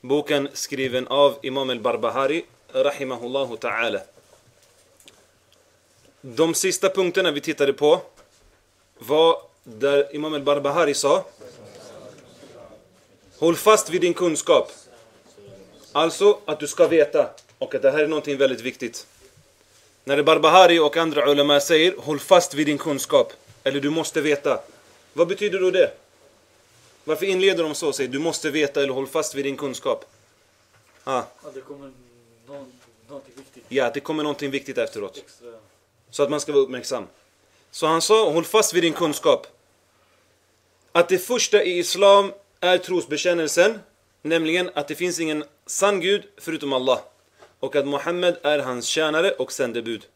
Boken skriven av Imam al-Barbahari, rahimahullahu ta'ala. De sista punkterna vi tittade på var där Imam al-Barbahari sa Håll fast vid din kunskap. Alltså att du ska veta och att det här är någonting väldigt viktigt. När Barbahari och andra ulama säger håll fast vid din kunskap eller du måste veta. Vad betyder då det? Varför inleder de så och säger du måste veta eller håll fast vid din kunskap? Ah. Ja, det kommer någon, någonting viktigt. Ja, det kommer någonting viktigt efteråt. Extra. Så att man ska vara uppmärksam. Så han sa, håll fast vid din kunskap. Att det första i Islam är trosbekännelsen, nämligen att det finns ingen sann Gud förutom Allah. Och att Muhammed är hans tjänare och sändebud.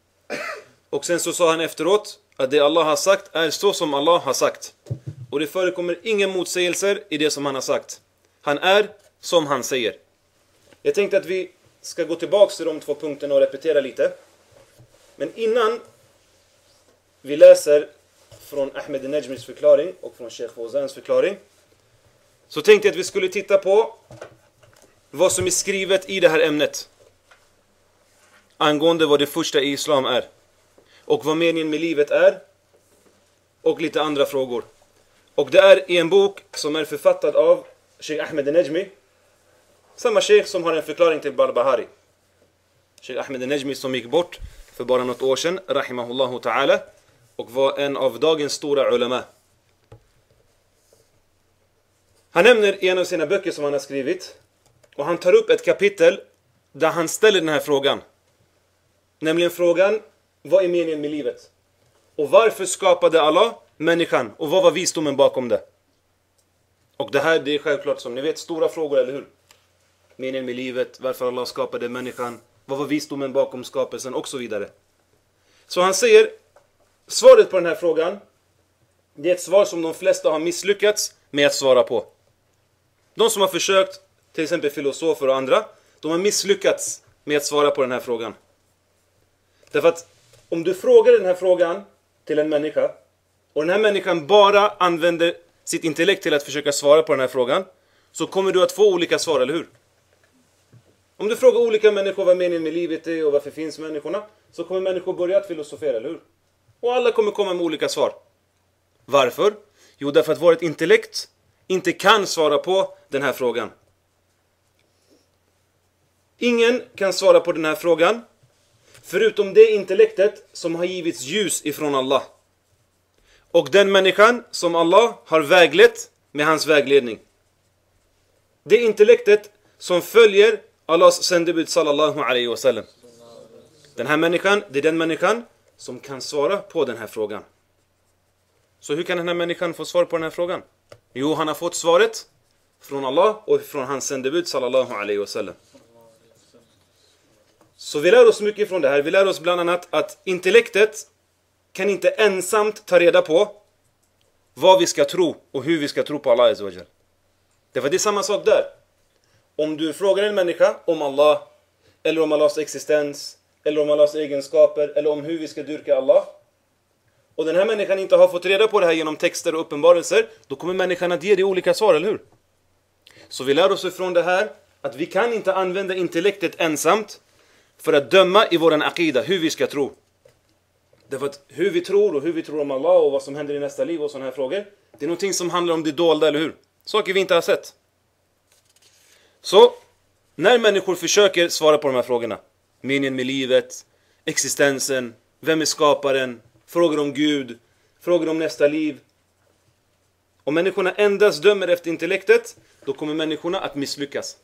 Och sen så sa han efteråt att det Allah har sagt är så som Allah har sagt. Och det förekommer inga motsägelser i det som han har sagt. Han är som han säger. Jag tänkte att vi ska gå tillbaka till de två punkterna och repetera lite. Men innan vi läser från Ahmed Nejmis förklaring och från Sheikh Fawzans förklaring så tänkte jag att vi skulle titta på vad som är skrivet i det här ämnet angående vad det första i Islam är och vad meningen med livet är och lite andra frågor. Och det är i en bok som är författad av Sheikh Ahmed Najmi. samma sheikh som har en förklaring till Barbahari. Sheikh Ahmed Najmi som gick bort för bara något år sedan, rahimahullahu ta'ala, och var en av dagens stora ulama. Han nämner i en av sina böcker som han har skrivit, och han tar upp ett kapitel där han ställer den här frågan. Nämligen frågan, vad är meningen med livet? Och varför skapade Allah människan? Och vad var visdomen bakom det? Och det här det är självklart som ni vet stora frågor, eller hur? Meningen med livet, varför Allah skapade människan, vad var visdomen bakom skapelsen och så vidare. Så han säger, svaret på den här frågan, det är ett svar som de flesta har misslyckats med att svara på. De som har försökt, till exempel filosofer och andra, de har misslyckats med att svara på den här frågan. Därför att om du frågar den här frågan till en människa och den här människan bara använder sitt intellekt till att försöka svara på den här frågan så kommer du att få olika svar, eller hur? Om du frågar olika människor vad meningen med livet är och varför finns människorna så kommer människor börja att filosofera, eller hur? Och alla kommer komma med olika svar. Varför? Jo, därför att vårt intellekt inte kan svara på den här frågan. Ingen kan svara på den här frågan förutom det intellektet som har givits ljus ifrån Allah. Och den människan som Allah har väglett med hans vägledning. Det intellektet som följer Allahs sändebud sallallahu alaihi wasallam. Den här människan, det är den människan som kan svara på den här frågan. Så hur kan den här människan få svar på den här frågan? Jo, han har fått svaret från Allah och från hans sändebud sallallahu alaihi wasallam. Så vi lär oss mycket från det här. Vi lär oss bland annat att intellektet kan inte ensamt ta reda på vad vi ska tro och hur vi ska tro på Allah Azawajal. Därför det är samma sak där. Om du frågar en människa om Allah, eller om Allahs existens, eller om Allahs egenskaper, eller om hur vi ska dyrka Allah. Och den här människan inte har fått reda på det här genom texter och uppenbarelser, då kommer människan att ge dig olika svar, eller hur? Så vi lär oss ifrån det här att vi kan inte använda intellektet ensamt för att döma i våran akida, hur vi ska tro. Därför att hur vi tror och hur vi tror om Allah och vad som händer i nästa liv och sådana här frågor, det är någonting som handlar om det dolda, eller hur? Saker vi inte har sett. Så, när människor försöker svara på de här frågorna, meningen med livet, existensen, vem är skaparen, frågor om Gud, frågor om nästa liv. Om människorna endast dömer efter intellektet, då kommer människorna att misslyckas.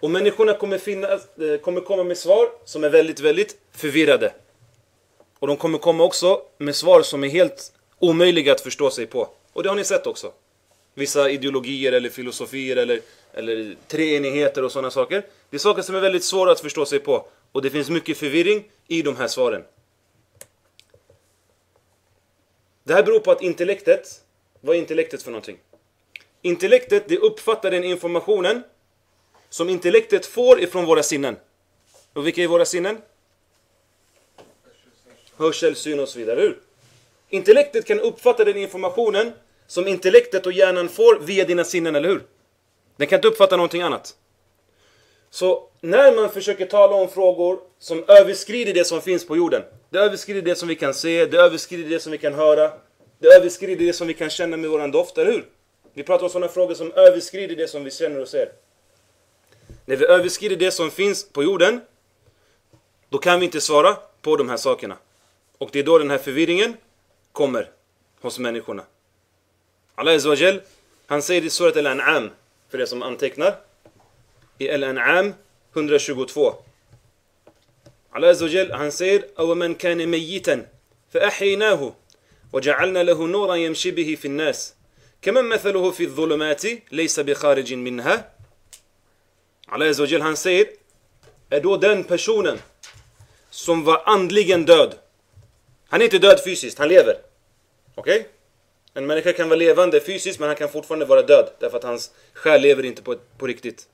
Och människorna kommer, finna, eh, kommer komma med svar som är väldigt, väldigt förvirrade. Och de kommer komma också med svar som är helt omöjliga att förstå sig på. Och det har ni sett också. Vissa ideologier eller filosofier eller, eller treenigheter och sådana saker. Det är saker som är väldigt svåra att förstå sig på. Och det finns mycket förvirring i de här svaren. Det här beror på att intellektet, vad är intellektet för någonting? Intellektet, det uppfattar den informationen som intellektet får ifrån våra sinnen. Och vilka är våra sinnen? Hörsel, syn och så vidare. Hur? Intellektet kan uppfatta den informationen som intellektet och hjärnan får via dina sinnen, eller hur? Den kan inte uppfatta någonting annat. Så när man försöker tala om frågor som överskrider det som finns på jorden. Det överskrider det som vi kan se, det överskrider det som vi kan höra. Det överskrider det som vi kan känna med våran doft, eller hur? Vi pratar om sådana frågor som överskrider det som vi känner och ser. När vi överskrider det som finns på jorden, då kan vi inte svara på de här sakerna. Och det är då den här förvirringen kommer hos människorna. Allah Azawajal, han säger i surat Al-An'am, för er som antecknar, i Al-An'am 122. Allah Azawajal, han säger أَوَمَنْ كَانَ مَيِّتًا فَأَحْيِنَاهُ وَجَعَلْنَا لَهُ نُورًا يَمْشِي بِهِ فِي النَّاسِ كَمَنْ مَثَلُهُ فِي الظُّلُمَاتِ لَيْسَ بِخَارِجٍ مِنْهَا Allah Azawajal, han säger är då den personen som var andligen död. han är inte död fysiskt, han lever. Okej? Okay? En människa kan vara levande fysiskt men han kan fortfarande vara död därför att hans själ lever inte på, på riktigt.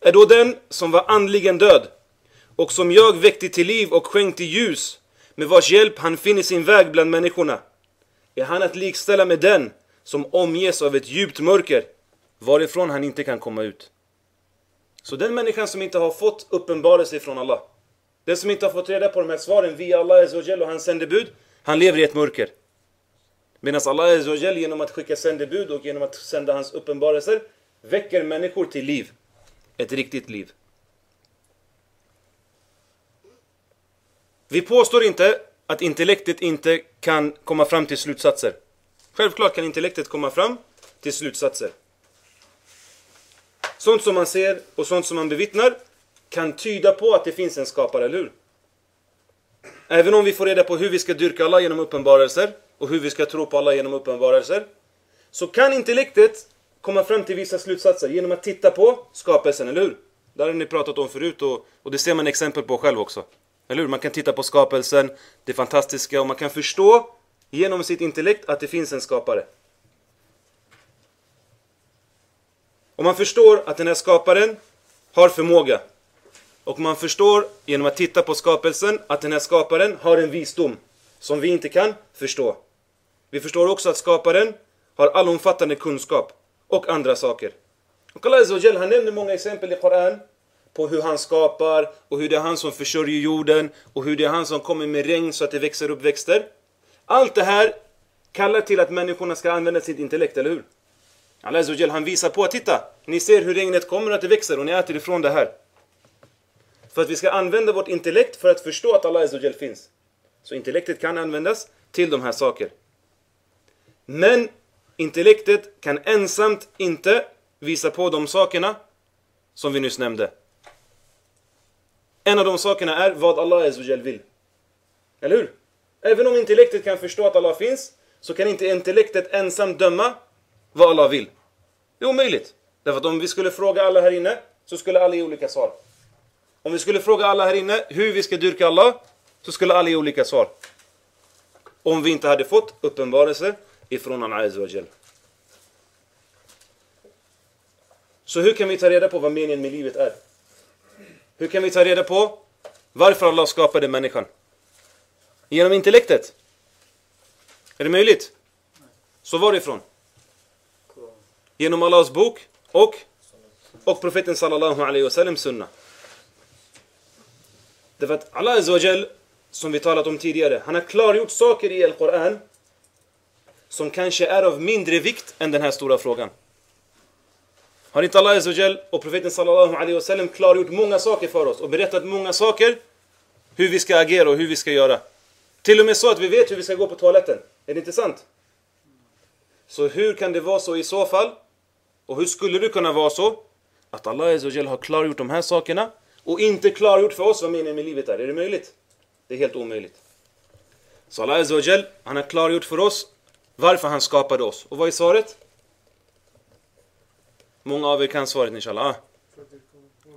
Är då den som var andligen död och som jag väckte till liv och skänkte ljus med vars hjälp han finner sin väg bland människorna. Är han att likställa med den som omges av ett djupt mörker varifrån han inte kan komma ut. Så den människan som inte har fått uppenbarelse från Allah, den som inte har fått reda på de här svaren via Allah och hans sändebud, han lever i ett mörker. Medan Allah Azzawajal genom att skicka sändebud och genom att sända hans uppenbarelser väcker människor till liv. Ett riktigt liv. Vi påstår inte att intellektet inte kan komma fram till slutsatser. Självklart kan intellektet komma fram till slutsatser. Sånt som man ser och sånt som man bevittnar kan tyda på att det finns en skapare, eller hur? Även om vi får reda på hur vi ska dyrka Allah genom uppenbarelser och hur vi ska tro på Allah genom uppenbarelser så kan intellektet komma fram till vissa slutsatser genom att titta på skapelsen, eller hur? Det har ni pratat om förut och, och det ser man exempel på själv också. Eller hur? Man kan titta på skapelsen, det fantastiska och man kan förstå genom sitt intellekt att det finns en skapare. Och man förstår att den här skaparen har förmåga. Och man förstår genom att titta på skapelsen att den här skaparen har en visdom som vi inte kan förstå. Vi förstår också att skaparen har allomfattande kunskap och andra saker. Och Allah han nämner många exempel i Koran på hur han skapar och hur det är han som försörjer jorden och hur det är han som kommer med regn så att det växer upp växter. Allt det här kallar till att människorna ska använda sitt intellekt, eller hur? Allah han visar på att titta, ni ser hur regnet kommer och att det växer och ni äter ifrån det här. För att vi ska använda vårt intellekt för att förstå att Allah Azzawajal finns. Så intellektet kan användas till de här sakerna. Men intellektet kan ensamt inte visa på de sakerna som vi nyss nämnde. En av de sakerna är vad Allah Azzawajal vill. Eller hur? Även om intellektet kan förstå att Allah finns så kan inte intellektet ensamt döma vad Allah vill. Det är omöjligt. Därför att om vi skulle fråga alla här inne så skulle alla ge olika svar. Om vi skulle fråga alla här inne hur vi ska dyrka Allah så skulle alla ge olika svar. Om vi inte hade fått uppenbarelse ifrån Allah Azawajal. Så hur kan vi ta reda på vad meningen med livet är? Hur kan vi ta reda på varför Allah skapade människan? Genom intellektet? Är det möjligt? Så varifrån? Genom Allahs bok och, och profeten sallallahu alaihi wasallam Sunnah. Därför att Allah Azawajal som vi talat om tidigare. Han har klargjort saker i Al-Quran som kanske är av mindre vikt än den här stora frågan. Har inte Allah Azawajal och profeten sallallahu alaihi wasallam klargjort många saker för oss och berättat många saker hur vi ska agera och hur vi ska göra. Till och med så att vi vet hur vi ska gå på toaletten. Är det inte sant? Så hur kan det vara så i så fall? Och hur skulle det kunna vara så? Att Allah Azawajal har klargjort de här sakerna och inte klargjort för oss vad meningen med livet är. Är det möjligt? Det är helt omöjligt. Så Allah Azawajal, han har klargjort för oss varför han skapade oss. Och vad är svaret? Många av er kan svaret inshallah.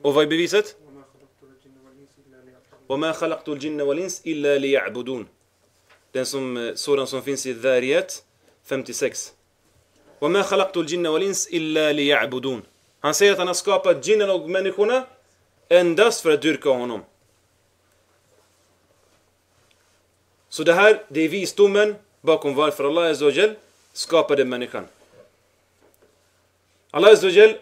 Och vad är beviset? وَمَا خَلَقْتُ الْجِنَّ وَالْإِنسِ إِلَّا لِيَعْبُدُونَ Den som, sådan som finns i Dhariyat 56. وَمَا خَلَقْتُ الْجِنَّ وَالْإِنسِ إِلَّا لِيَعْبُدُونَ Han säger att han har skapat jinnen och människorna endast för att dyrka honom. Så det här, det är visdomen bakom varför Allah Azzawajal skapade människan. Allah Azzawajal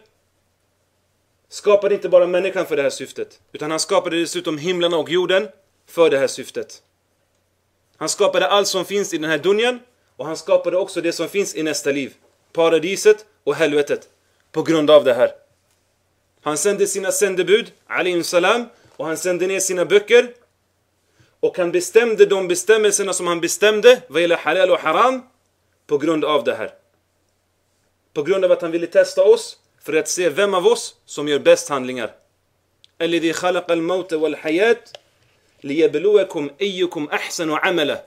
skapade inte bara människan för det här syftet, utan han skapade dessutom himlen och jorden för det här syftet. Han skapade allt som finns i den här dunjan och han skapade också det som finns i nästa liv. Paradiset och helvetet. På grund av det här. Han sände sina sändebud, alayhim salam, och han sände ner sina böcker. Och han bestämde de bestämmelserna som han bestämde vad gäller halal och haram på grund av det här. På grund av att han ville testa oss för att se vem av oss som gör bäst handlingar. الذي خلق الموت والحياة ليبلوكم أيكم أحسن عملا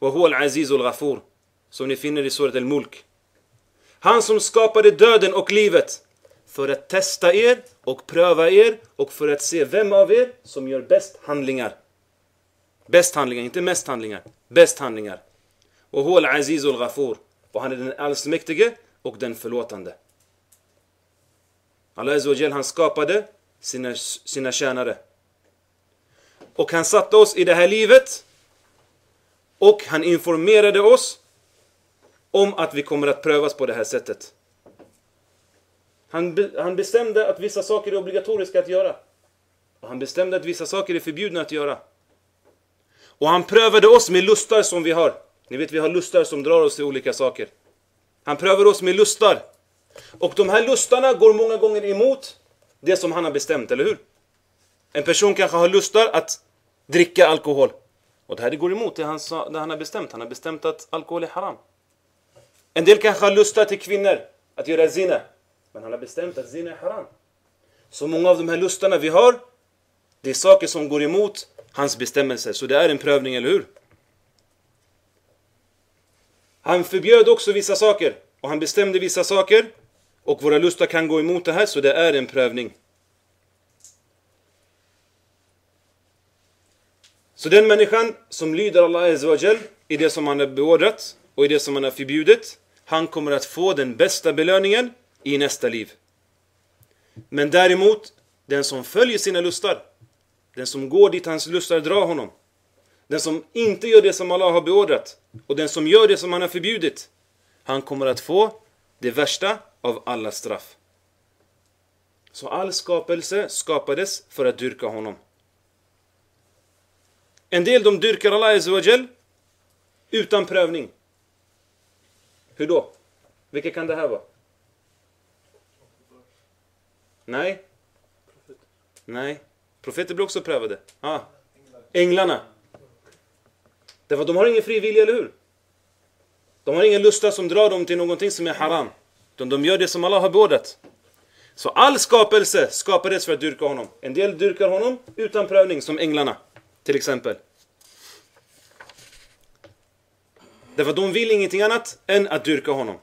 وهو العزيز الغفور som ni finner i surat al-Mulk. Han som skapade döden och livet för att testa er och pröva er och för att se vem av er som gör bäst handlingar. Bäst handlingar, inte mest handlingar. Bäst handlingar. Och huwa al-aziz al-ghafur. Och han är den allsmäktige och den förlåtande. Allah Azawajal, han skapade sina, sina tjänare. Och han satte oss i det här livet och han informerade oss om att vi kommer att prövas på det här sättet. Han, be, han bestämde att vissa saker är obligatoriska att göra. Och han bestämde att vissa saker är förbjudna att göra. Och han prövade oss med lustar som vi har. Ni vet, vi har lustar som drar oss till olika saker. Han prövar oss med lustar. Och de här lustarna går många gånger emot det som han har bestämt, eller hur? En person kanske har lustar att dricka alkohol. Och det här går emot det han, sa, det han har bestämt. Han har bestämt att alkohol är haram. En del kanske har lustar till kvinnor, att göra zina. Men han har bestämt att zina är haram. Så många av de här lustarna vi har, det är saker som går emot hans bestämmelser. Så det är en prövning, eller hur? Han förbjöd också vissa saker. Och han bestämde vissa saker. Och våra lustar kan gå emot det här, så det är en prövning. Så den människan som lyder Allah Azawajal i det som han har beordrat och i det som han har förbjudit, han kommer att få den bästa belöningen i nästa liv. Men däremot, den som följer sina lustar, den som går dit hans lustar drar honom, den som inte gör det som Allah har beordrat och den som gör det som han har förbjudit, han kommer att få det värsta av alla straff. Så all skapelse skapades för att dyrka honom. En del de dyrkar Allah Azawajal utan prövning. Hur då? Vilka kan det här vara? Nej. Nej. Profeter blir också prövade. Ah. Änglarna. Därför att de har ingen fri vilja, eller hur? De har ingen lusta som drar dem till någonting som är haram. Utan de gör det som Allah har beordrat. Så all skapelse skapades för att dyrka honom. En del dyrkar honom utan prövning, som änglarna. Till exempel. Därför att de vill ingenting annat än att dyrka honom.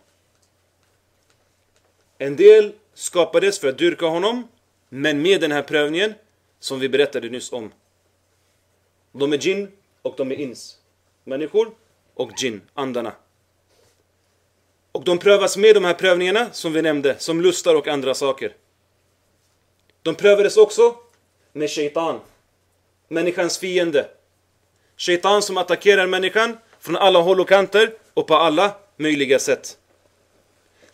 En del skapades för att dyrka honom, men med den här prövningen som vi berättade nyss om. De är jinn och de är ins. Människor och jinn, andarna. Och de prövas med de här prövningarna som vi nämnde, som lustar och andra saker. De prövades också med shaitan, människans fiende. Shaitan som attackerar människan från alla håll och kanter och på alla möjliga sätt.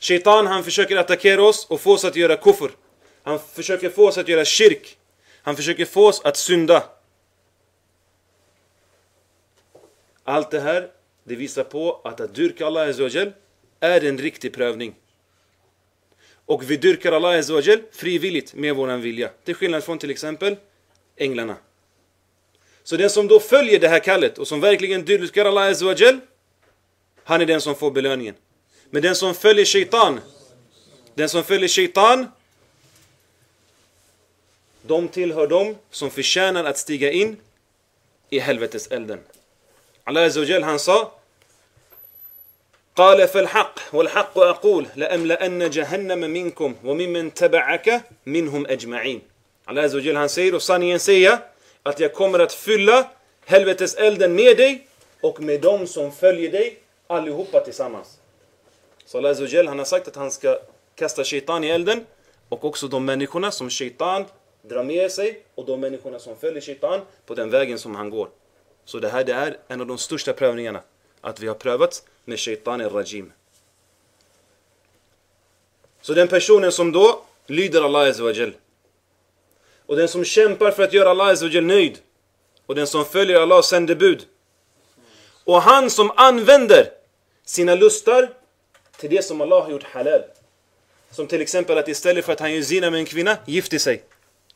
Shaitan han försöker attackera oss och få oss att göra kufr. Han försöker få oss att göra kyrk. Han försöker få oss att synda. Allt det här, det visar på att att dyrka Allah Azawajal är en riktig prövning. Och vi dyrkar Allah Azawajal frivilligt med våran vilja. Till skillnad från till exempel änglarna. Så den som då följer det här kallet och som verkligen dyrkar Allah Azawajal, han är den som får belöningen. Men den som följer shaitan, den som följer shaitan, de tillhör dem som förtjänar att stiga in i helveteselden. Allah Azawajal han sa قال فالحق والحق أقول لأملأن جهنم منكم وممن تبعك منهم أجمعين Allah Azawajal han säger och sanningen säger att jag kommer att fylla helveteselden med dig och med dem som följer dig allihopa tillsammans. Så Allah Azzawajal, han har sagt att han ska kasta shaitan i elden och också de människorna som shaitan drar med sig och de människorna som följer shaitan på den vägen som han går. Så det här det är en av de största prövningarna. Att vi har prövats med shaitan i rajim. Så den personen som då lyder Allah Azzawajal och den som kämpar för att göra Allah Azzawajal nöjd och den som följer Allahs sändebud och han som använder sina lustar till det som Allah har gjort halal. Som till exempel att istället för att han gör zina med en kvinna, gifter sig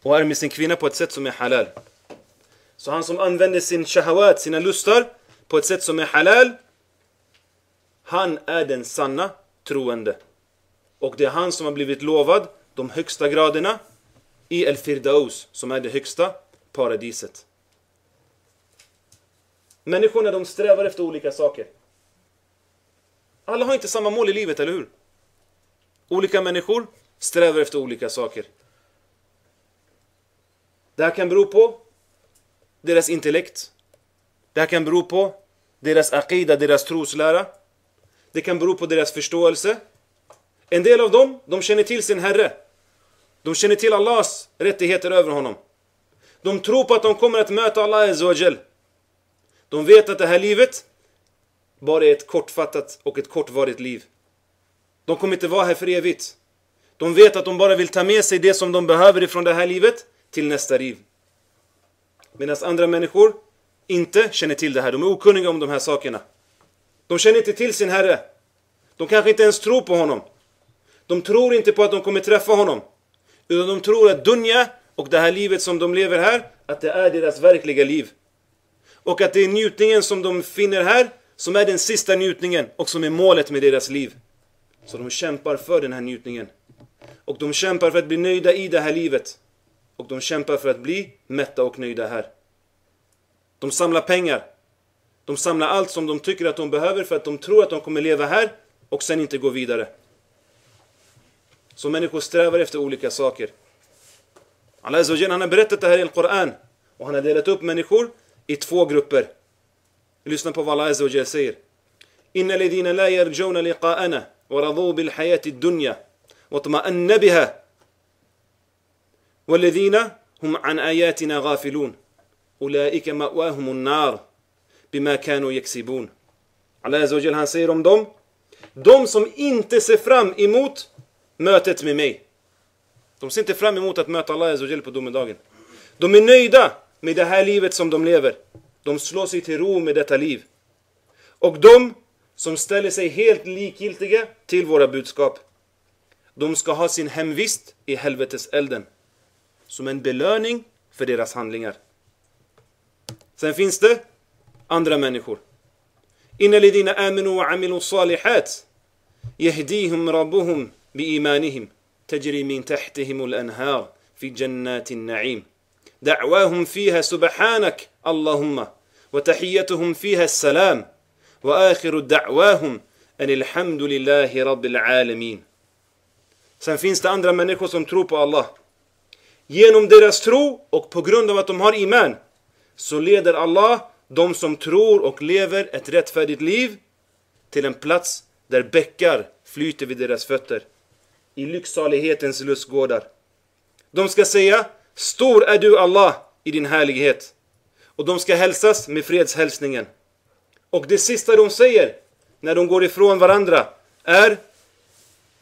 och är med sin kvinna på ett sätt som är halal. Så han som använder sin shahawat, sina lustar, på ett sätt som är halal, han är den sanna troende. Och det är han som har blivit lovad de högsta graderna i El-Firdaus, som är det högsta paradiset. Människorna de strävar efter olika saker. Alla har inte samma mål i livet, eller hur? Olika människor strävar efter olika saker. Det här kan bero på deras intellekt. Det här kan bero på deras akida, deras troslära. Det kan bero på deras förståelse. En del av dem, de känner till sin Herre. De känner till Allahs rättigheter över honom. De tror på att de kommer att möta Allah Azawajal. De vet att det här livet bara är ett kortfattat och ett kortvarigt liv. De kommer inte vara här för evigt. De vet att de bara vill ta med sig det som de behöver ifrån det här livet till nästa liv. Medan andra människor inte känner till det här. De är okunniga om de här sakerna. De känner inte till sin Herre. De kanske inte ens tror på honom. De tror inte på att de kommer träffa honom. Utan de tror att dunja och det här livet som de lever här, att det är deras verkliga liv. Och att det är njutningen som de finner här, som är den sista njutningen och som är målet med deras liv. Så de kämpar för den här njutningen. Och de kämpar för att bli nöjda i det här livet. Och de kämpar för att bli mätta och nöjda här. De samlar pengar. De samlar allt som de tycker att de behöver för att de tror att de kommer leva här och sen inte gå vidare. Så människor strävar efter olika saker. Allah Azzawajal, han har berättat det här i Koran och han har delat upp människor i två grupper. Lyssna på vad Allah Azza säger. Inna ledina la yarjuna liqa'ana wa radu bil hayati dunya wa tma'anna biha والذين هم عن آياتنا غافلون أولئك مأواهم النار بما كانوا يكسبون Allah Azza han säger om dem De som inte ser fram emot mötet med mig. De ser inte fram emot att möta Allah på domedagen. De är nöjda med det här livet som de lever. De slår sig till ro med detta liv. Och de som ställer sig helt likgiltiga till våra budskap. De ska ha sin hemvist i helvetes elden. Som en belöning för deras handlingar. Sen finns det andra människor. Innalidina aminu wa aminu salihat yahdihum rabbuhum biimanihim tajri min tahtihim al-anhar fi jannatin na'im da'wahum fiha subhanak Allahumma وتحيتهم فيها السلام وآخر دعواهم أن الحمد لله رب العالمين Sen finns det andra människor som tror på Allah. Genom deras tro och på grund av att de har iman så leder Allah de som tror och lever ett rättfärdigt liv till en plats där bäckar flyter vid deras fötter i lycksalighetens lustgårdar. De ska säga Stor är du Allah i din härlighet. Och de ska hälsas med fredshälsningen. Och det sista de säger när de går ifrån varandra är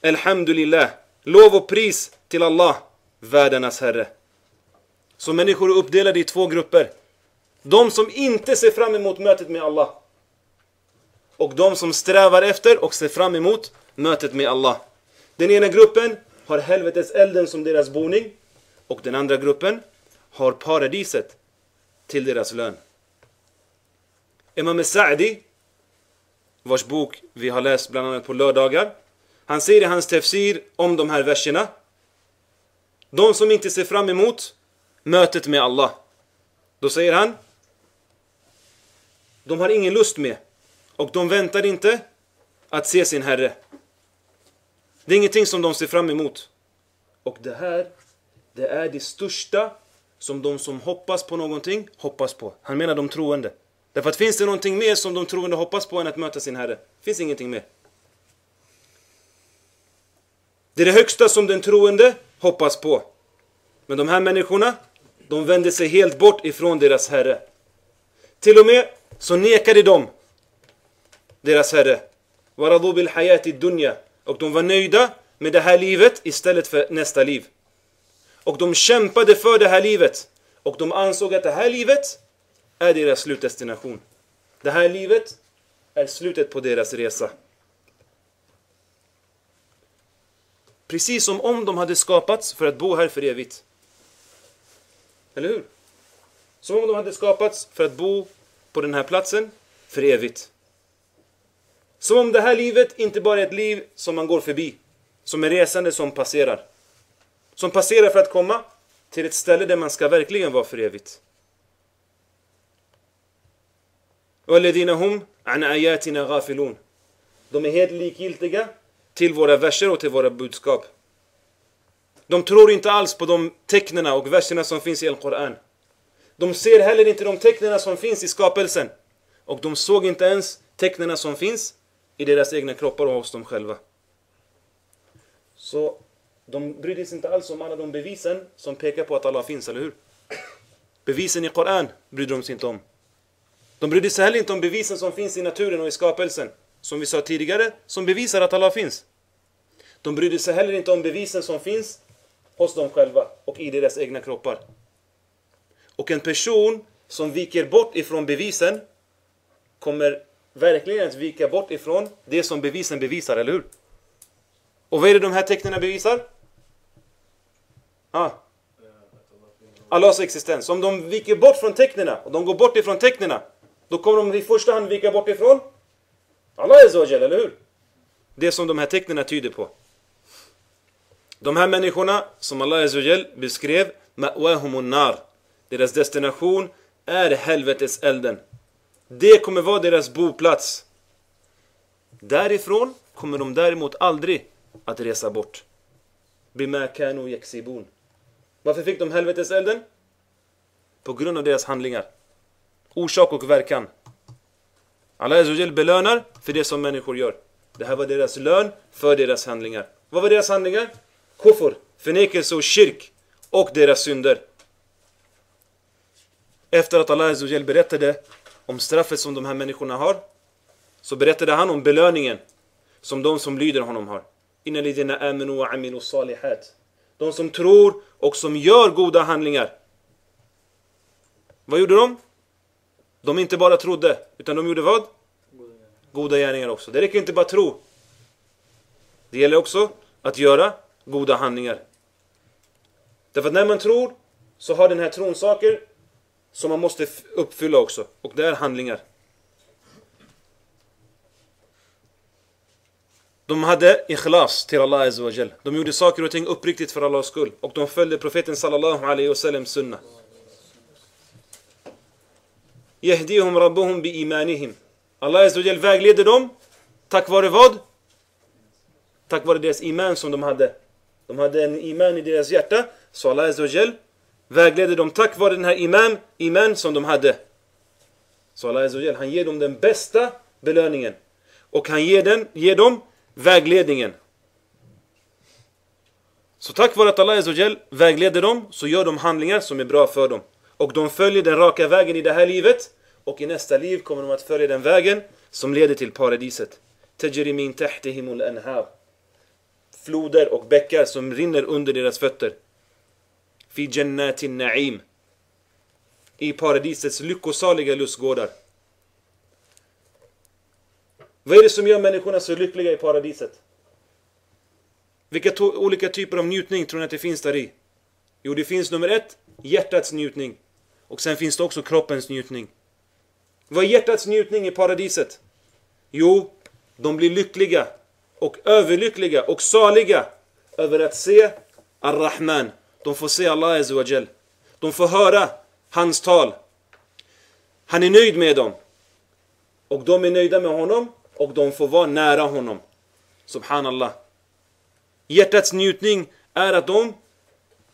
Alhamdulillah. Lov och pris till Allah, världarnas Herre. Så människor är uppdelade i två grupper. De som inte ser fram emot mötet med Allah. Och de som strävar efter och ser fram emot mötet med Allah. Den ena gruppen har helvetes elden som deras boning och den andra gruppen har paradiset till deras lön. Imam Sa'di, vars bok vi har läst bland annat på lördagar, han säger i hans Tefsir om de här verserna De som inte ser fram emot mötet med Allah. Då säger han De har ingen lust med och de väntar inte att se sin Herre. Det är ingenting som de ser fram emot. Och det här, det är det största som de som hoppas på någonting hoppas på. Han menar de troende. Därför att finns det någonting mer som de troende hoppas på än att möta sin Herre? finns ingenting mer. Det är det högsta som den troende hoppas på. Men de här människorna, de vänder sig helt bort ifrån deras Herre. Till och med så nekade de deras Herre. Bil hayati dunya och de var nöjda med det här livet istället för nästa liv. Och de kämpade för det här livet. Och de ansåg att det här livet är deras slutdestination. Det här livet är slutet på deras resa. Precis som om de hade skapats för att bo här för evigt. Eller hur? Som om de hade skapats för att bo på den här platsen för evigt. Som om det här livet inte bara är ett liv som man går förbi. Som en resande som passerar. Som passerar för att komma till ett ställe där man ska verkligen vara för evigt. De är helt likgiltiga till våra verser och till våra budskap. De tror inte alls på de tecknena och verserna som finns i Al-Quran. De ser heller inte de tecknena som finns i skapelsen. Och de såg inte ens tecknena som finns i deras egna kroppar och hos dem själva. Så de brydde sig inte alls om alla de bevisen som pekar på att Allah finns, eller hur? Bevisen i Koran brydde de sig inte om. De brydde sig heller inte om bevisen som finns i naturen och i skapelsen. Som vi sa tidigare, som bevisar att Allah finns. De brydde sig heller inte om bevisen som finns hos dem själva och i deras egna kroppar. Och en person som viker bort ifrån bevisen kommer verkligen att vika bort ifrån det som bevisen bevisar, eller hur? Och vad är det de här tecknen bevisar? Ha. Allahs existens. Om de viker bort från tecknena, och de går bort ifrån tecknena, då kommer de i första hand vika bort ifrån Allah Azzawajal, eller hur? Det som de här tecknena tyder på. De här människorna som Allah Azzawajal beskrev nar Deras destination är helvetets elden. Det kommer vara deras boplats. Därifrån kommer de däremot aldrig att resa bort. Bima kanu yaksibun. Varför fick de helveteselden? På grund av deras handlingar. Orsak och verkan. Allah Azzawajal belönar för det som människor gör. Det här var deras lön för deras handlingar. Vad var deras handlingar? Kufur, förnekelse och kyrk och deras synder. Efter att Allah Azzawajal berättade om straffet som de här människorna har så berättade han om belöningen som de som lyder honom har. Inna lidina aminu wa aminu salihat. De som tror och som gör goda handlingar. Vad gjorde de? De inte bara trodde, utan de gjorde vad? Goda gärningar också. Det räcker inte bara tro. Det gäller också att göra goda handlingar. Därför att när man tror så har den här tron saker som man måste uppfylla också. Och det är handlingar. De hade ikhlas till Allah Azawajal. De gjorde saker och ting uppriktigt för Allahs skull. Och de följde profeten sallallahu alaihi wasallam sunna. Yahdihum rabbuhum bi imanihim. Allah Azawajal vägleder dem. Tack vare vad? Tack vare deras iman som de hade. De hade en iman i deras hjärta. Så Allah Azawajal vägledde dem tack vare den här iman, iman som de hade. Så Allah Azawajal, han ger dem den bästa belöningen. Och han ger, den, ger dem vägledningen. Så tack vare att Allah Azzawajal vägleder dem så gör de handlingar som är bra för dem. Och de följer den raka vägen i det här livet. Och i nästa liv kommer de att följa den vägen som leder till paradiset. Tajri min tahtihimul anhar. Floder och bäckar som rinner under deras fötter. Fi jannatin na'im. I paradisets lyckosaliga lustgårdar. Vad är det som gör människorna så lyckliga i paradiset? Vilka olika typer av njutning tror ni att det finns där i? Jo, det finns nummer ett, hjärtats njutning. Och sen finns det också kroppens njutning. Vad är hjärtats njutning i paradiset? Jo, de blir lyckliga och överlyckliga och saliga över att se Ar-Rahman. De får se Allah Azawajal. De får höra hans tal. Han är nöjd med dem. Och de är nöjda med honom och de får vara nära honom. Subhanallah. Hjärtats njutning är att de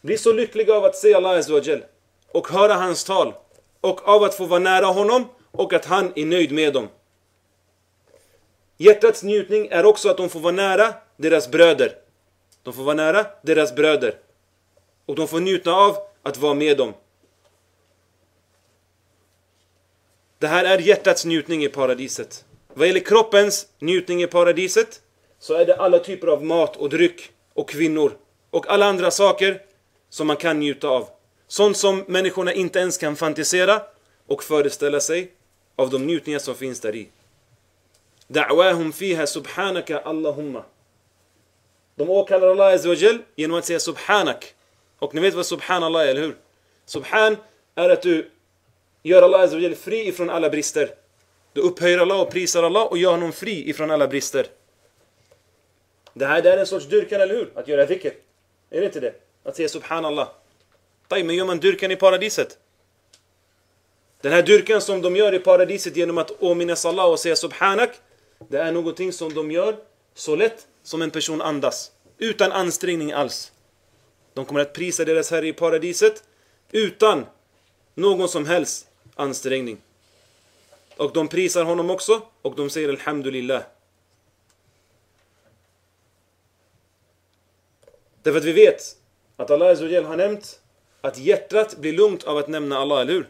blir så lyckliga av att se Allah Azawajal och höra hans tal och av att få vara nära honom och att han är nöjd med dem. Hjärtats njutning är också att de får vara nära deras bröder. De får vara nära deras bröder. Och de får njuta av att vara med dem. Det här är hjärtats njutning i paradiset. Vad gäller kroppens njutning i paradiset så är det alla typer av mat och dryck och kvinnor och alla andra saker som man kan njuta av. Sånt som människorna inte ens kan fantisera och föreställa sig av de njutningar som finns där i. Da'wahum fiha subhanaka Allahumma. De åkallar Allah Azawajal genom att säga subhanak. Och ni vet vad subhanallah är, eller hur? Subhan är att du gör Allah Azawajal fri ifrån alla brister. Du upphöjer Allah och prisar Allah och gör honom fri ifrån alla brister. Det här det är en sorts dyrkan, eller hur? Att göra dhikr. Är det inte det? Att säga subhanallah. Men gör man dyrkan i paradiset? Den här dyrkan som de gör i paradiset genom att åminnas Allah och säga subhanak. Det är någonting som de gör så lätt som en person andas. Utan ansträngning alls. De kommer att prisa deras Herre i paradiset utan någon som helst ansträngning. Och de prisar honom också och de säger Alhamdulillah. Därför att vi vet att Allah Azzawajal har nämnt att hjärtat blir lugnt av att nämna Allah, eller hur?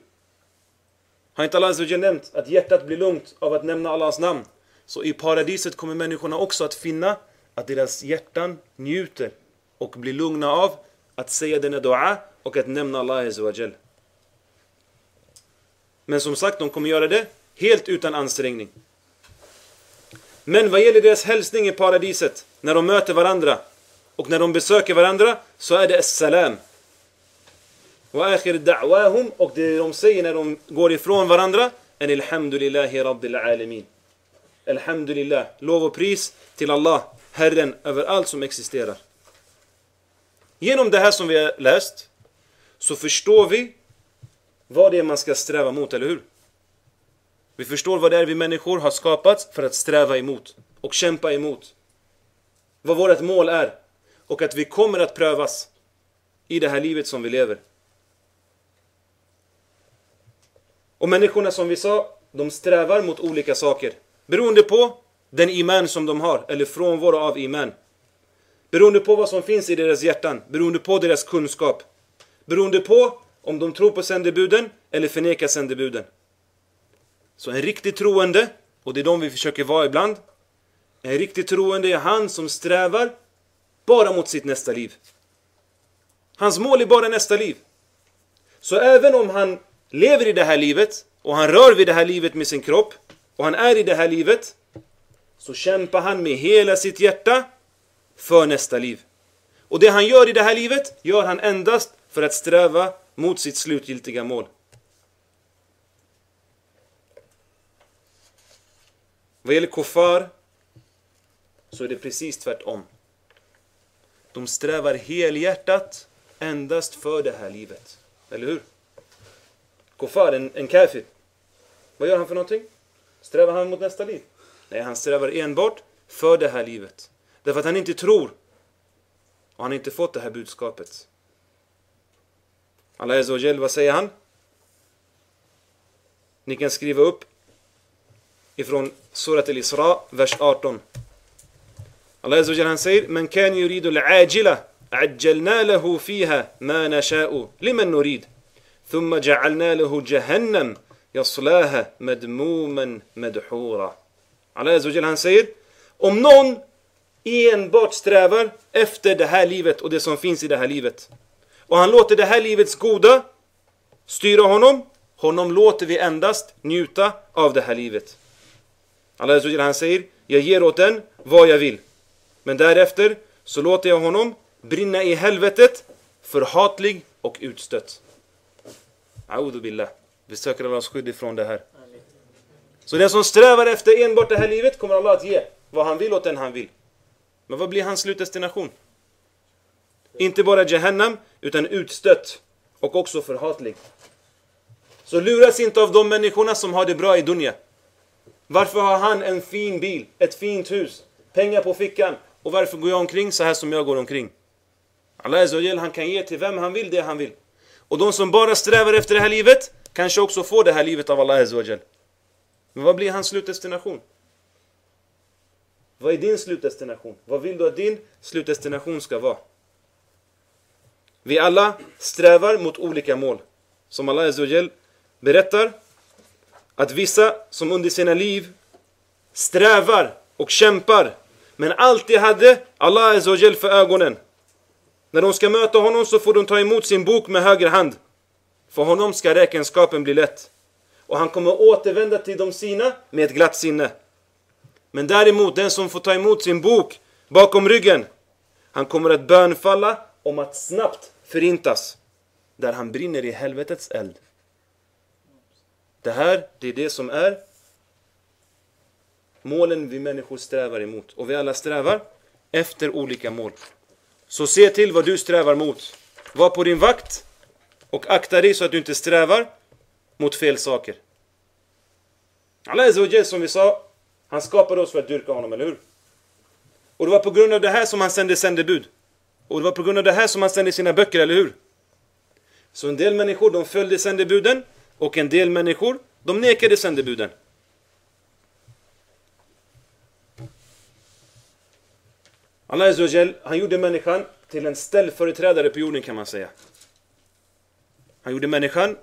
Har inte Allah Azzawajal nämnt att hjärtat blir lugnt av att nämna Allahs namn? Så i paradiset kommer människorna också att finna att deras hjärtan njuter och blir lugna av att säga denna dua och att nämna Allah Azzawajal. Men som sagt, de kommer göra det Helt utan ansträngning. Men vad gäller deras hälsning i paradiset, när de möter varandra och när de besöker varandra, så är det as-salam. Och det de säger när de går ifrån varandra, är alhamdulillahi rabbil alamin. Alhamdulillah, lov och pris till Allah, Herren över allt som existerar. Genom det här som vi har läst så förstår vi vad det är man ska sträva mot, eller hur? Vi förstår vad det är vi människor har skapats för att sträva emot och kämpa emot. Vad vårt mål är och att vi kommer att prövas i det här livet som vi lever. Och människorna som vi sa, de strävar mot olika saker. Beroende på den iman som de har, eller frånvaro av iman. Beroende på vad som finns i deras hjärtan, beroende på deras kunskap. Beroende på om de tror på sändebuden eller förnekar sändebuden. Så en riktigt troende, och det är de vi försöker vara ibland. En riktigt troende är han som strävar bara mot sitt nästa liv. Hans mål är bara nästa liv. Så även om han lever i det här livet och han rör vid det här livet med sin kropp och han är i det här livet så kämpar han med hela sitt hjärta för nästa liv. Och det han gör i det här livet gör han endast för att sträva mot sitt slutgiltiga mål. Vad gäller kuffar så är det precis tvärtom. De strävar helhjärtat endast för det här livet. Eller hur? Kuffar, en, en kafir. Vad gör han för någonting? Strävar han mot nästa liv? Nej, han strävar enbart för det här livet. Därför att han inte tror. Och han har inte fått det här budskapet. Allah Azza vad säger han? Ni kan skriva upp ifrån Surat al-Isra, vers 18. Allah Azawajal han säger Men kan yuridu al-ajila عجلنا له فيها ما نشاء لمن نريد ثم جعلنا له جهنم يصلاها مدموما مدحورا Allah Azawajal han säger Om någon enbart strävar efter det här livet och det som finns i det här livet och han låter det här livets goda styra honom honom låter vi endast njuta av det här livet. Allah han säger Jag ger åt den vad jag vill men därefter så låter jag honom brinna i helvetet förhatlig och utstött. Audu billah. Vi söker Allahs skydd ifrån det här. Så den som strävar efter enbart det här livet kommer Allah att ge vad han vill åt den han vill. Men vad blir hans slutdestination? Inte bara Jahannam, utan utstött och också förhatlig. Så luras inte av de människorna som har det bra i dunja. Varför har han en fin bil, ett fint hus, pengar på fickan och varför går jag omkring så här som jag går omkring? Allah Azzawajal, han kan ge till vem han vill det han vill. Och de som bara strävar efter det här livet kanske också får det här livet av Allah Azzawajal. Men vad blir hans slutdestination? Vad är din slutdestination? Vad vill du att din slutdestination ska vara? Vi alla strävar mot olika mål. Som Allah Azzawajal berättar att vissa som under sina liv strävar och kämpar men alltid hade Allah Azzawajal för ögonen När de ska möta honom så får de ta emot sin bok med höger hand. För honom ska räkenskapen bli lätt. Och han kommer återvända till de sina med ett glatt sinne. Men däremot den som får ta emot sin bok bakom ryggen, han kommer att bönfalla om att snabbt förintas. Där han brinner i helvetets eld. Det här, det är det som är målen vi människor strävar emot. Och vi alla strävar efter olika mål. Så se till vad du strävar mot. Var på din vakt och akta dig så att du inte strävar mot fel saker. Allah Azawajal som vi sa, han skapade oss för att dyrka honom, eller hur? Och det var på grund av det här som han sände sändebud. Och det var på grund av det här som han sände sina böcker, eller hur? Så en del människor de följde sändebuden och en del människor de nekade sändebuden. Allah Azawajal, han gjorde människan till en ställföreträdare på jorden kan man säga. Han gjorde människan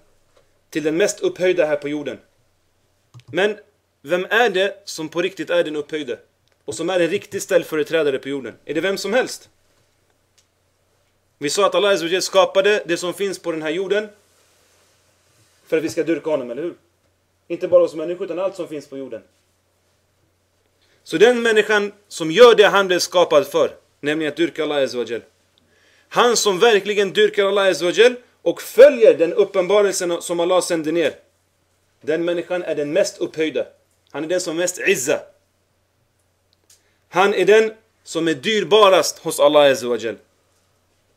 till den mest upphöjda här på jorden. Men vem är det som på riktigt är den upphöjde? Och som är en riktig ställföreträdare på jorden? Är det vem som helst? Vi sa att Allah Azawajal skapade det som finns på den här jorden för att vi ska dyrka honom, eller hur? Inte bara oss människor, utan allt som finns på jorden. Så den människan som gör det han blev skapad för, nämligen att dyrka Allah Azawajal. Han som verkligen dyrkar Allah Azawajal och följer den uppenbarelsen som Allah sände ner. Den människan är den mest upphöjda. Han är den som är mest izza. Han är den som är dyrbarast hos Allah Azawajal.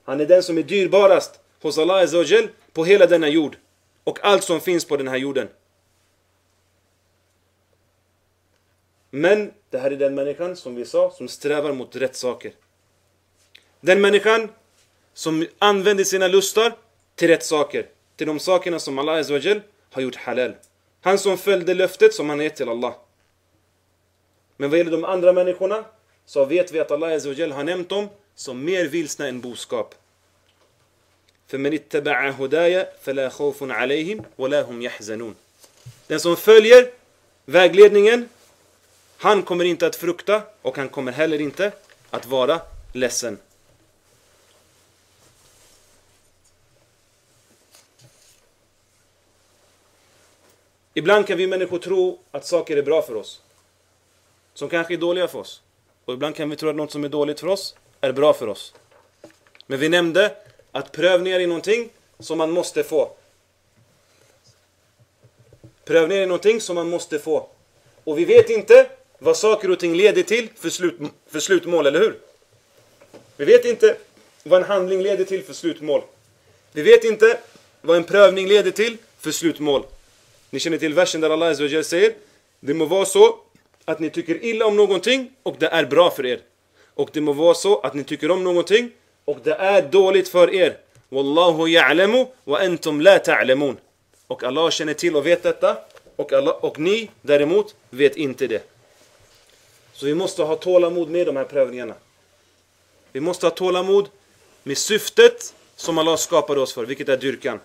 Han är den som är dyrbarast hos Allah Azawajal på hela denna jord. Och allt som finns på den här jorden. Men det här är den människan som vi sa som strävar mot rätt saker. Den människan som använder sina lustar till rätt saker. Till de sakerna som Allah Azawajal har gjort halal. Han som följde löftet som han gett till Allah. Men vad gäller de andra människorna så vet vi att Allah Azawajal har nämnt dem som mer vilsna än boskap. فمن اتبع هدايا فلا خوف عليهم ولا هم يحزنون. Den som följer vägledningen han kommer inte att frukta och han kommer heller inte att vara ledsen. Ibland kan vi människor tro att saker är bra för oss. Som kanske är dåliga för oss. Och ibland kan vi tro att något som är dåligt för oss är bra för oss. Men vi nämnde att prövningar är någonting som man måste få. Prövningar är någonting som man måste få. Och vi vet inte vad saker och ting leder till för, slut, för slutmål, eller hur? Vi vet inte vad en handling leder till för slutmål. Vi vet inte vad en prövning leder till för slutmål. Ni känner till versen där Allah Azza säger Det må vara så att ni tycker illa om någonting och det är bra för er. Och det må vara så att ni tycker om någonting och det är dåligt för er. Wallahu ya'lamu wa antum la ta'lamun. Och Allah känner till och vet detta och, Allah, och ni däremot vet inte det. Så vi måste ha tålamod med de här prövningarna. Vi måste ha tålamod med syftet som Allah skapade oss för, vilket är dyrkan.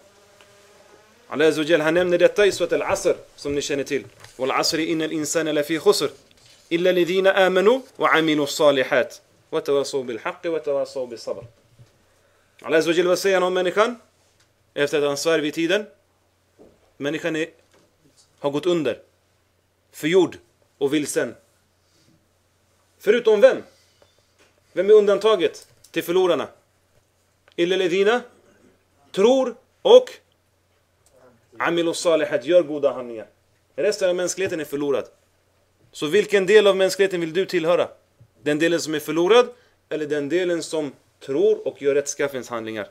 Allah Azawajal, han nämner detta i Surat al-Asr, som ni känner till. Wal asri innal insana lafi khusr. Illa lidina amanu wa وتواصوا بالحق وتواصوا tawasaw bil haqqi wa tawasaw vad säger han om människan? Efter att han svär vid tiden. Människan är, har gått under. Förgjord och vilsen. Förutom vem? Vem är undantaget till förlorarna? Illa tror och Amilu salihat, gör goda handlingar. Resten av mänskligheten är förlorad. Så vilken del av mänskligheten vill du tillhöra? Den delen som är förlorad eller den delen som tror och gör rättskaffens handlingar?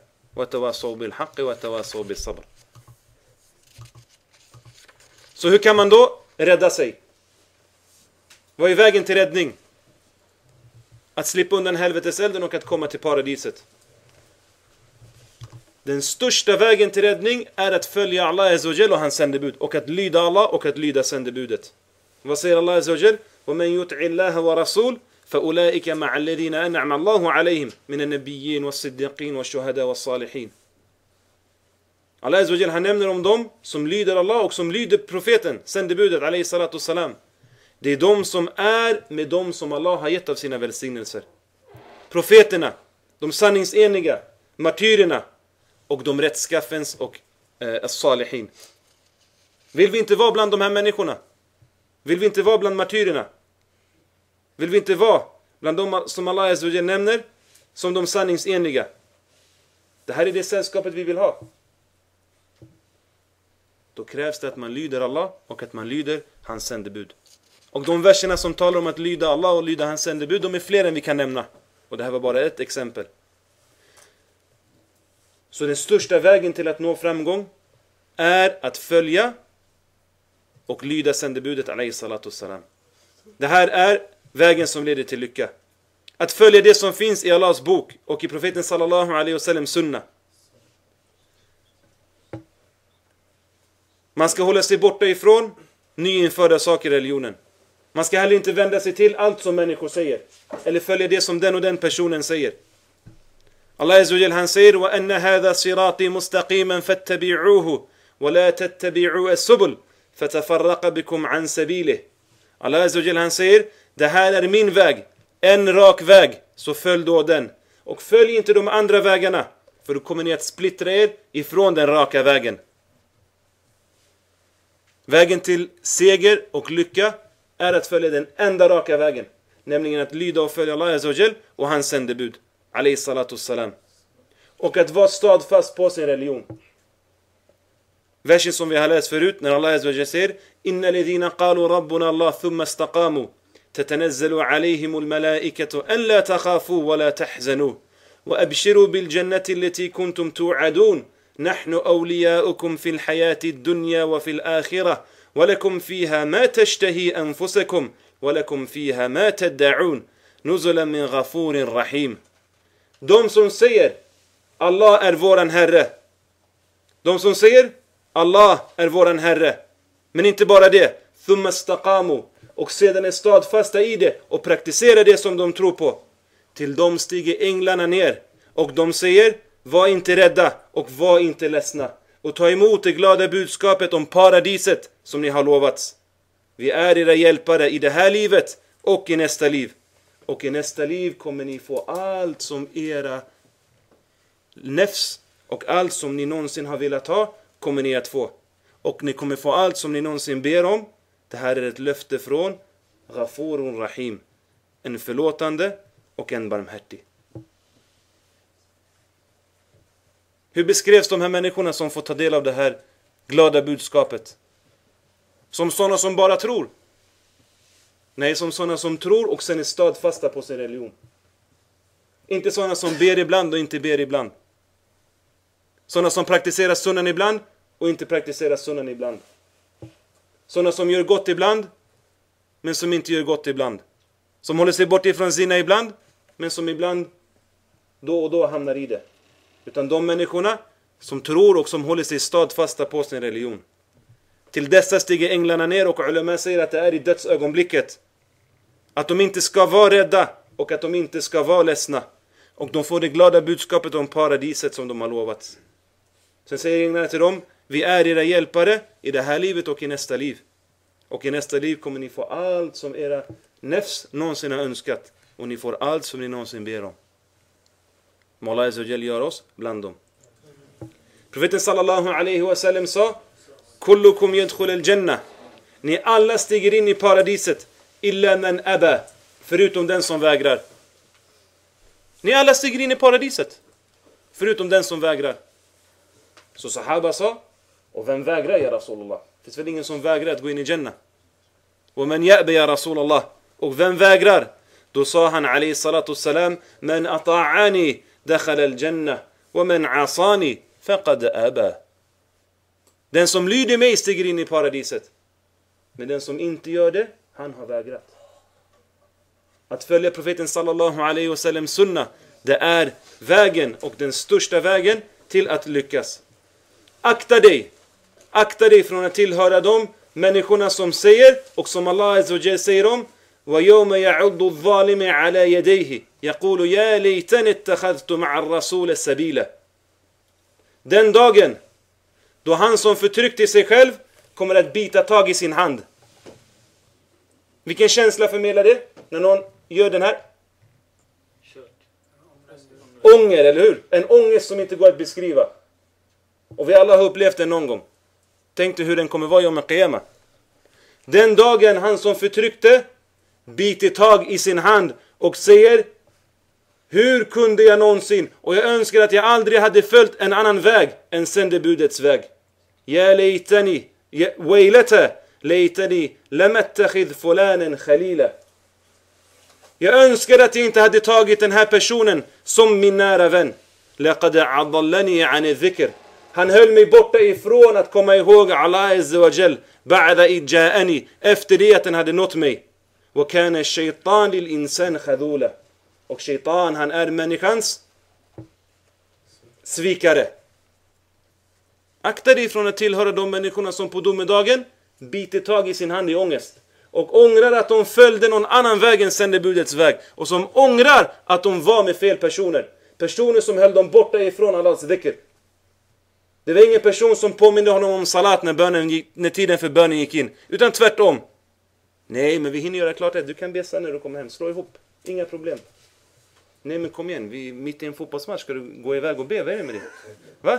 Så hur kan man då rädda sig? Vad är vägen till räddning? Att slippa undan helveteselden och att komma till paradiset. Den största vägen till räddning är att följa Allah Azawajal och hans sändebud. Och att lyda Allah och att lyda sändebudet. Vad säger Allah Azawajal? وَمَنْ يُطْعِ اللَّهَ وَرَسُولِ فَأُولَٰئِكَ مَعَ الَّذِينَ أَنْعَمَ اللَّهُ عَلَيْهِمْ مِنَ النَّبِيِّينَ وَالصِّدِّقِينَ وَالشُّهَدَاءِ وَالصَّالِحِينَ Allah Azawajal, han nämner om dem som lyder Allah och som lyder profeten, sändebudet, alayhi salatu salam. Det är de som är med dem som Allah har gett av sina välsignelser. Profeterna, de sanningseniga, martyrerna och de rättskaffens och eh, salihin. Vill vi inte vara bland de här människorna? Vill vi inte vara bland martyrerna? Vill vi inte vara bland de som Allah Azza nämner som de sanningsenliga? Det här är det sällskapet vi vill ha. Då krävs det att man lyder Allah och att man lyder hans sändebud. Och de verserna som talar om att lyda Allah och lyda hans sändebud, de är fler än vi kan nämna. Och det här var bara ett exempel. Så den största vägen till att nå framgång är att följa och lyda sändebudet alayhi salatu salam. Det här är vägen som leder till lycka. Att följa det som finns i Allahs bok och i profeten sallallahu alaihi wasallam sunna. Man ska hålla sig borta ifrån nyinförda saker i religionen. Man ska heller inte vända sig till allt som människor säger. Eller följa det som den och den personen säger. Allah Azza han säger وَأَنَّ هَذَا صِرَاطِي مُسْتَقِيمًا فَاتَّبِعُوهُ وَلَا تَتَّبِعُوا السُّبُلِ فَتَفَرَّقَ بِكُمْ عَنْ سَبِيلِهِ Allah Azza han säger det här är min väg, en rak väg, så följ då den. Och följ inte de andra vägarna, för då kommer ni att splittra er ifrån den raka vägen. Vägen till seger och lycka är att följa den enda raka vägen. Nämligen att lyda och följa Allah Azzawajal och hans sändebud. Alayhi salatu salam. Och att vara stadfast på sin religion. Versen som vi har läst förut när Allah Azzawajal säger Inna ledina qalu rabbuna Allah thumma istaqamu تتنزل عليهم الملائكة ألا تخافوا ولا تحزنوا وأبشروا بالجنة التي كنتم توعدون نحن أولياؤكم في الحياة الدنيا وفي الآخرة ولكم فيها ما تشتهي أنفسكم ولكم فيها ما تدعون نزلا من غفور رحيم Herre. De som säger Allah är våran Herre. Men inte bara det. Thumma istaqamu. Och sedan är stadfasta i det och praktiserar det som de tror på. Till dem stiger änglarna ner. Och de säger Var inte rädda och var inte ledsna. Och ta emot det glada budskapet om paradiset som ni har lovats. Vi är era hjälpare i det här livet och i nästa liv. Och i nästa liv kommer ni få allt som era nefs och allt som ni någonsin har velat ha kommer ni att få. Och ni kommer få allt som ni någonsin ber om. Det här är ett löfte från Ghafurun Rahim. En förlåtande och en barmhärtig. Hur beskrevs de här människorna som får ta del av det här glada budskapet? Som sådana som bara tror? Nej, som sådana som tror och sen är stadfasta på sin religion. Inte sådana som ber ibland och inte ber ibland. Sådana som praktiserar sunnan ibland och inte praktiserar sunnan ibland. Sådana som gör gott ibland, men som inte gör gott ibland. Som håller sig bort ifrån zina ibland, men som ibland då och då hamnar i det. Utan de människorna som tror och som håller sig stadfasta på sin religion. Till dessa stiger änglarna ner och ulema säger att det är i dödsögonblicket. Att de inte ska vara rädda och att de inte ska vara ledsna. Och de får det glada budskapet om paradiset som de har lovats. Sen säger änglarna till dem, vi är era hjälpare i det här livet och i nästa liv. Och i nästa liv kommer ni få allt som era nefs någonsin har önskat. Och ni får allt som ni någonsin ber om. Må Allah gör oss bland dem. Profeten sallallahu alaihi wasallam sa Kullukum yadkhul al-jannah. Ni alla stiger in i paradiset. Illa man aba. Förutom den som vägrar. Ni alla stiger in i paradiset. Förutom den som vägrar. Så Sahaba sa och vem vägrar ya Rasulullah? Det finns väl ingen som vägrar att gå in i Jannah? Och men ya'ba ya Rasulullah? Och vem vägrar? Då sa han alayhi salatu salam Men ata'ani dakhala al-jannah och men asani faqad aba. Den som lyder mig stiger in i paradiset. Men den som inte gör det, han har vägrat. Att följa profeten sallallahu alaihi wasallam sunna, det är vägen och den största vägen till att lyckas. Akta dig Akta dig från att tillhöra de människorna som säger och som Allah Azza säger om ويوم يعض الظالم على يديه يقول يا ليتني اتخذت مع الرسول سبيلا Den dagen då han som förtryckte sig själv kommer att bita tag i sin hand. Vilken känsla förmedlar det när någon gör den här? ånger, eller hur? En ångest som inte går att beskriva. Och vi alla har upplevt den någon gång. Tänk dig hur den kommer vara i Yom Qiyamah. Den dagen han som förtryckte biter tag i sin hand och säger Hur kunde jag någonsin? Och jag önskar att jag aldrig hade följt en annan väg än sändebudets väg. Ja lejtani, wailata, lejtani, lam attakhidh fulanen khalila. Jag önskar att jag inte hade tagit den här personen som min nära vän. لقد عضلني عن الذكر han höll mig borta ifrån att komma ihåg Allah Azza wa Jal ba'da idja'ani efter det att den hade nått mig. وكان الشيطان للإنسان خذولا och shaitan han är människans svikare. Akta dig från att tillhöra de människorna som på domedagen biter tag i sin hand i ångest och ångrar att de följde någon annan väg än sändebudets väg och som ångrar att de var med fel personer. Personer som höll dem borta ifrån Allahs dhikr. Det var ingen person som påminde honom om salat när, bönen, när tiden för bönen gick in. Utan tvärtom. Nej, men vi hinner göra klart det. Du kan be sen när du kommer hem. Slå ihop. Inga problem. Nej, men kom igen. Vi är mitt i en fotbollsmatch. Ska du gå iväg och be? Vad är det med dig? Va?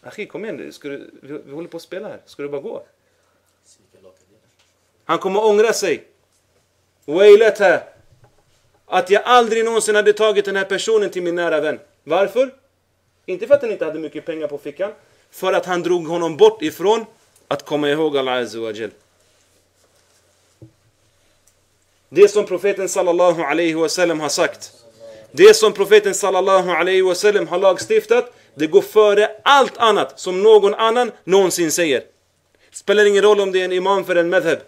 Achi, kom igen. Ska du, vi, vi håller på att spela här. Ska du bara gå? Han kommer ångra sig. Wailat här. Att jag aldrig någonsin hade tagit den här personen till min nära vän. Varför? Inte för att han inte hade mycket pengar på fickan. För att han drog honom bort ifrån att komma ihåg Allah Azza wa Jal. Det som profeten sallallahu alaihi wasallam har sagt. Det som profeten sallallahu alaihi wasallam har lagstiftat. Det går före allt annat som någon annan någonsin säger. Det spelar ingen roll om det är en imam för en madhab.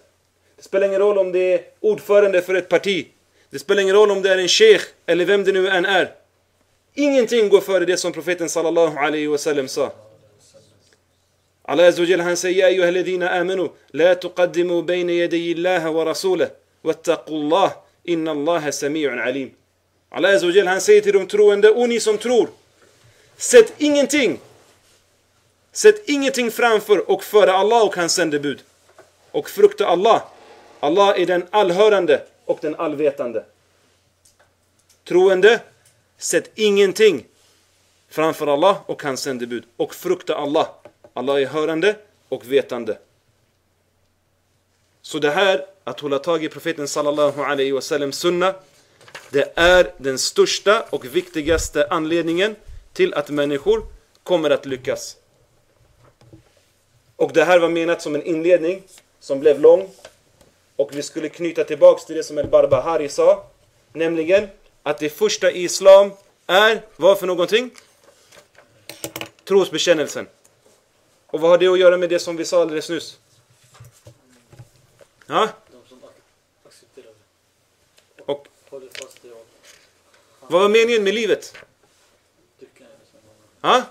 Det spelar ingen roll om det är ordförande för ett parti. Det spelar ingen roll om det är en sheikh eller vem det nu än är. Ingenting går före det som profeten sallallahu alaihi wasallam sa. Allah Azza han säger Ja ayyuhalladhina amanu la tuqaddimu bayna yadayi Allah wa rasulah wattaqullah inna Allah sami'un alim. Allah Azza han säger till de troende, och ni som tror, sätt ingenting Sätt ingenting framför och före Allah och hans sändebud. Och frukta Allah. Allah är den allhörande och den allvetande. Troende, Sätt ingenting framför Allah och hans sändebud. Och frukta Allah. Allah är hörande och vetande. Så det här, att hålla tag i profeten sallallahu alaihi wasallam sunna, det är den största och viktigaste anledningen till att människor kommer att lyckas. Och det här var menat som en inledning som blev lång. Och vi skulle knyta tillbaks till det som El-Barbahari sa. Nämligen att det första i islam är, vad för någonting? Trosbekännelsen. Och vad har det att göra med det som vi sa alldeles nyss? Ja? Och vad var meningen med livet? Ja?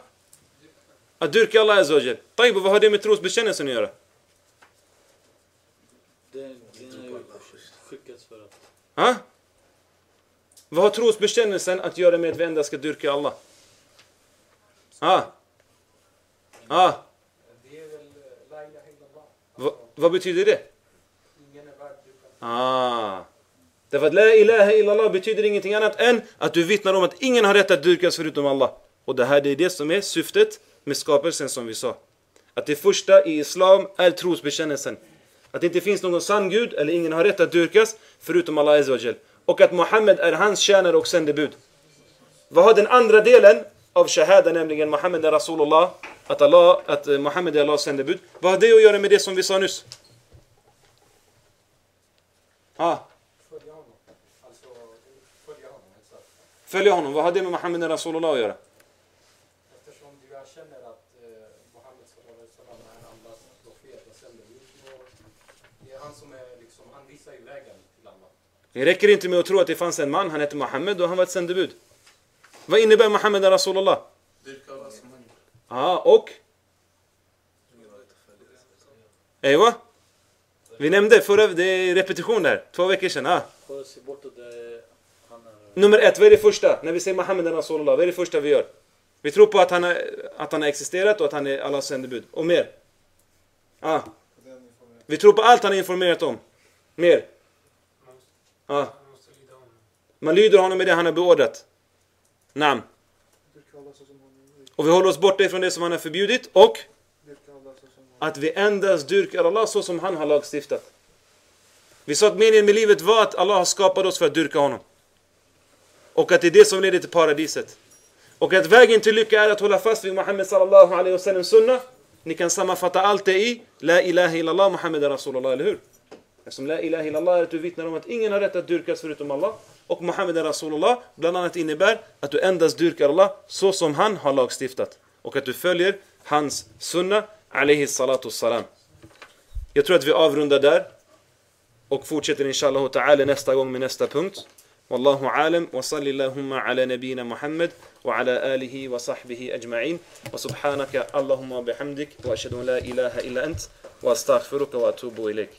Att dyrka Allah Azawajal. Taib, vad har det med trosbekännelsen att göra? Den, den har ju skickats för att... Ja? Vad har trosbekännelsen att göra med att vi endast ska dyrka Allah? Ah. Ah. Va, vad betyder det? Ah. Därför att La ilaha illallah betyder ingenting annat än att du vittnar om att ingen har rätt att dyrkas förutom Allah. Och det här det är det som är syftet med skapelsen som vi sa. Att det första i Islam är trosbekännelsen. Att det inte finns någon sann Gud eller ingen har rätt att dyrkas förutom Allah Azza och att Muhammed är hans tjänare och sändebud. Vad har den andra delen av shahada, nämligen Muhammed är Rasulullah, att, Allah, att eh, Muhammed är Allahs sändebud. Vad har det att göra med det som vi sa nyss? Ah. Följa alltså, honom. Vad har det med Muhammed är Rasulullah att göra? Eftersom du erkänner att eh, Muhammed är Allahs profet och sändebud, det är han som är liksom, han visar ju vägen till Allah. Det räcker inte med att tro att det fanns en man, han hette Muhammed och han var ett sändebud. Vad innebär Muhammed Rasulullah? Ja, och? Ewa? Vi nämnde förra, det är repetition där, två veckor sedan. Ah. Nummer ett, vad är det första? När vi säger Muhammed Rasulullah, vad är det första vi gör? Vi tror på att han, har, att han har existerat och att han är Allahs sändebud. Och mer? Ah. Vi tror på allt han har informerat om. Mer? Ja. Man lyder honom med det han har beordrat. Namn. Och vi håller oss borta ifrån det som han har förbjudit. Och att vi endast dyrkar Allah så som han har lagstiftat. Vi sa att meningen med livet var att Allah har skapat oss för att dyrka honom. Och att det är det som leder till paradiset. Och att vägen till lycka är att hålla fast vid Muhammed sallallahu alaihi wasallam sunna. Ni kan sammanfatta allt det i La ilaha illallah Muhammed är Rasulullah, eller hur? Eftersom La ilaha illallah är att du vittnar om att ingen har rätt att dyrkas förutom Allah. Och Muhammed är Rasulullah bland annat innebär att du endast dyrkar Allah så som han har lagstiftat. Och att du följer hans sunna, alaihi salatu salam. Jag tror att vi avrundar där. Och fortsätter inshallah ta'ala nästa gång med nästa punkt. والله عالم وصل اللهم على نبينا محمد وعلى آله وصحبه أجمعين وسبحانك اللهم وبحمدك وأشهد أن لا إله إلا أنت وأستغفرك وأتوب إليك